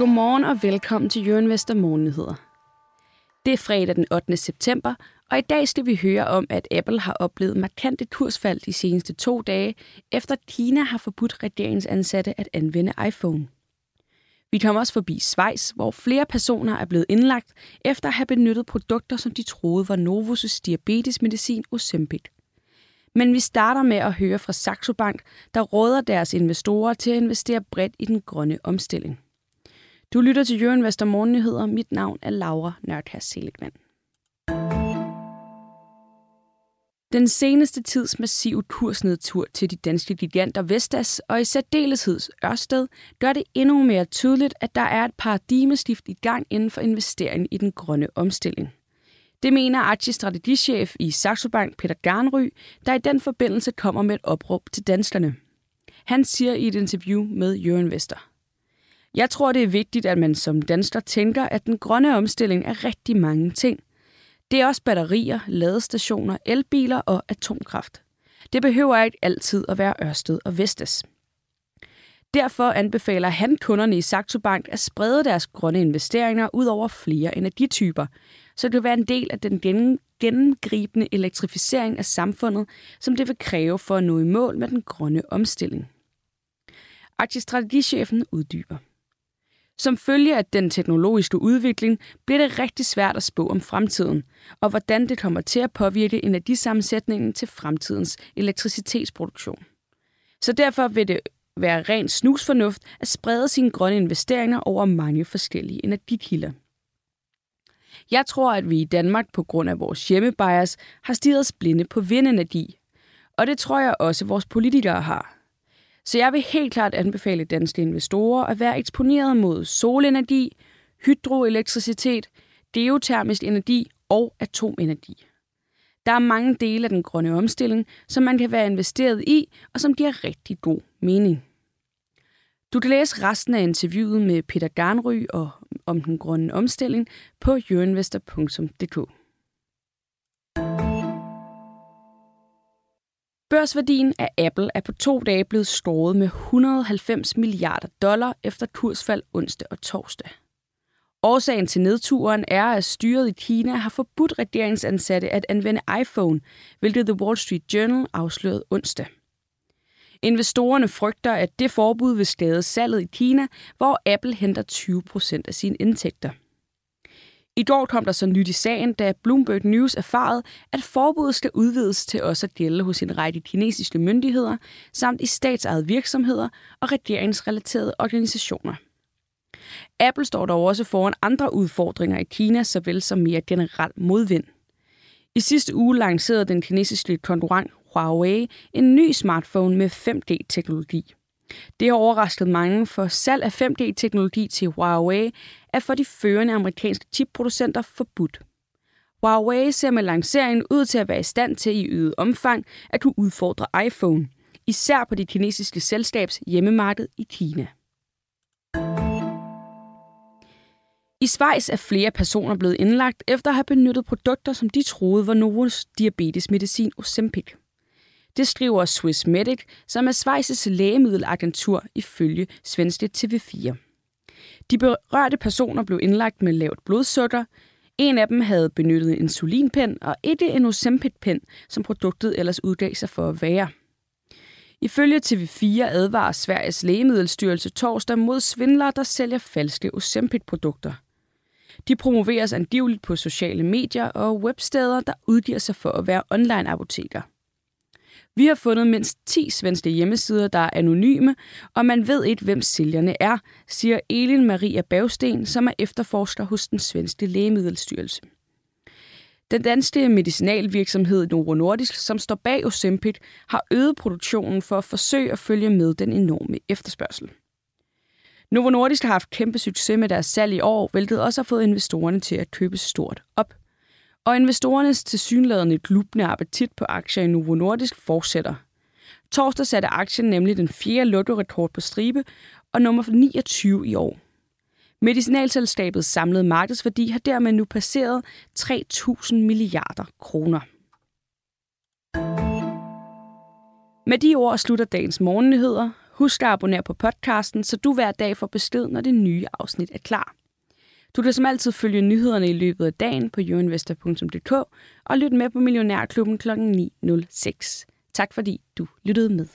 Godmorgen og velkommen til Jørgen Vester Morgennyheder. Det er fredag den 8. september, og i dag skal vi høre om, at Apple har oplevet markante kursfald de seneste to dage, efter Kina har forbudt regeringsansatte at anvende iPhone. Vi kommer også forbi Schweiz, hvor flere personer er blevet indlagt efter at have benyttet produkter, som de troede var Novus' diabetesmedicin Ozempic. Men vi starter med at høre fra Saxo Bank, der råder deres investorer til at investere bredt i den grønne omstilling. Du lytter til Jørgen Vester Morgennyheder. Mit navn er Laura Nørkær Seligman. Den seneste tids massive kursnedtur til de danske giganter Vestas og i særdeleshed Ørsted gør det endnu mere tydeligt, at der er et paradigmeskift i gang inden for investeringen i den grønne omstilling. Det mener aktiestrategichef i Saxo Bank Peter Garnry, der i den forbindelse kommer med et opråb til danskerne. Han siger i et interview med Jørgen Vester. Jeg tror, det er vigtigt, at man som dansker tænker, at den grønne omstilling er rigtig mange ting. Det er også batterier, ladestationer, elbiler og atomkraft. Det behøver ikke altid at være Ørsted og Vestas. Derfor anbefaler han kunderne i Saxo Bank at sprede deres grønne investeringer ud over flere energityper, så det kan være en del af den gennemgribende elektrificering af samfundet, som det vil kræve for at nå i mål med den grønne omstilling. Aktiestrategichefen uddyber. Som følge af den teknologiske udvikling bliver det rigtig svært at spå om fremtiden, og hvordan det kommer til at påvirke energisammensætningen til fremtidens elektricitetsproduktion. Så derfor vil det være rent snusfornuft at sprede sine grønne investeringer over mange forskellige energikilder. Jeg tror, at vi i Danmark på grund af vores hjemmebias har stiget os blinde på vindenergi. Og det tror jeg også, vores politikere har. Så jeg vil helt klart anbefale danske investorer at være eksponeret mod solenergi, hydroelektricitet, geotermisk energi og atomenergi. Der er mange dele af den grønne omstilling, som man kan være investeret i, og som giver rigtig god mening. Du kan læse resten af interviewet med Peter Garnry og om den grønne omstilling på jørinvestor.dk. Børsværdien af Apple er på to dage blevet skåret med 190 milliarder dollar efter kursfald onsdag og torsdag. Årsagen til nedturen er, at styret i Kina har forbudt regeringsansatte at anvende iPhone, hvilket The Wall Street Journal afslørede onsdag. Investorerne frygter, at det forbud vil skade salget i Kina, hvor Apple henter 20 procent af sine indtægter. I går kom der så nyt i sagen, da Bloomberg News erfarede, at forbuddet skal udvides til også at gælde hos en række kinesiske myndigheder, samt i statsejede virksomheder og regeringsrelaterede organisationer. Apple står dog også foran andre udfordringer i Kina, såvel som mere generelt modvind. I sidste uge lancerede den kinesiske konkurrent Huawei en ny smartphone med 5G-teknologi. Det har overrasket mange, for salg af 5G-teknologi til Huawei er for de førende amerikanske chipproducenter forbudt. Huawei ser med lanceringen ud til at være i stand til i øget omfang at kunne udfordre iPhone, især på det kinesiske selskabs hjemmemarked i Kina. I Schweiz er flere personer blevet indlagt efter at have benyttet produkter, som de troede var Novos diabetesmedicin Ozempic. Det skriver Swiss Medic, som er Schweiz's lægemiddelagentur ifølge svenske TV4. De berørte personer blev indlagt med lavt blodsukker. En af dem havde benyttet en insulinpen og ikke en Ozempic-pen, som produktet ellers udgav sig for at være. Ifølge TV4 advarer Sveriges lægemiddelstyrelse torsdag mod svindlere, der sælger falske Ozempic-produkter. De promoveres angiveligt på sociale medier og websteder, der udgiver sig for at være online-apoteker. Vi har fundet mindst 10 svenske hjemmesider, der er anonyme, og man ved ikke, hvem sælgerne er, siger Elin Maria Bagsten, som er efterforsker hos den svenske lægemiddelstyrelse. Den danske medicinalvirksomhed Novo Nordisk, som står bag Ozempic, har øget produktionen for at forsøge at følge med den enorme efterspørgsel. Novo Nordisk har haft kæmpe succes med deres salg i år, hvilket også har fået investorerne til at købe stort op. Og investorernes tilsyneladende glubne appetit på aktier i Novo Nordisk fortsætter. Torsdag satte aktien nemlig den fjerde lotto-rekord på stribe og nummer 29 i år. Medicinalselskabets samlede markedsværdi har dermed nu passeret 3.000 milliarder kroner. Med de ord slutter dagens morgennyheder. Husk at abonnere på podcasten, så du hver dag får besked, når det nye afsnit er klar. Du kan som altid følge nyhederne i løbet af dagen på youinvestor.dk og lytte med på Millionærklubben kl. 9.06. Tak fordi du lyttede med.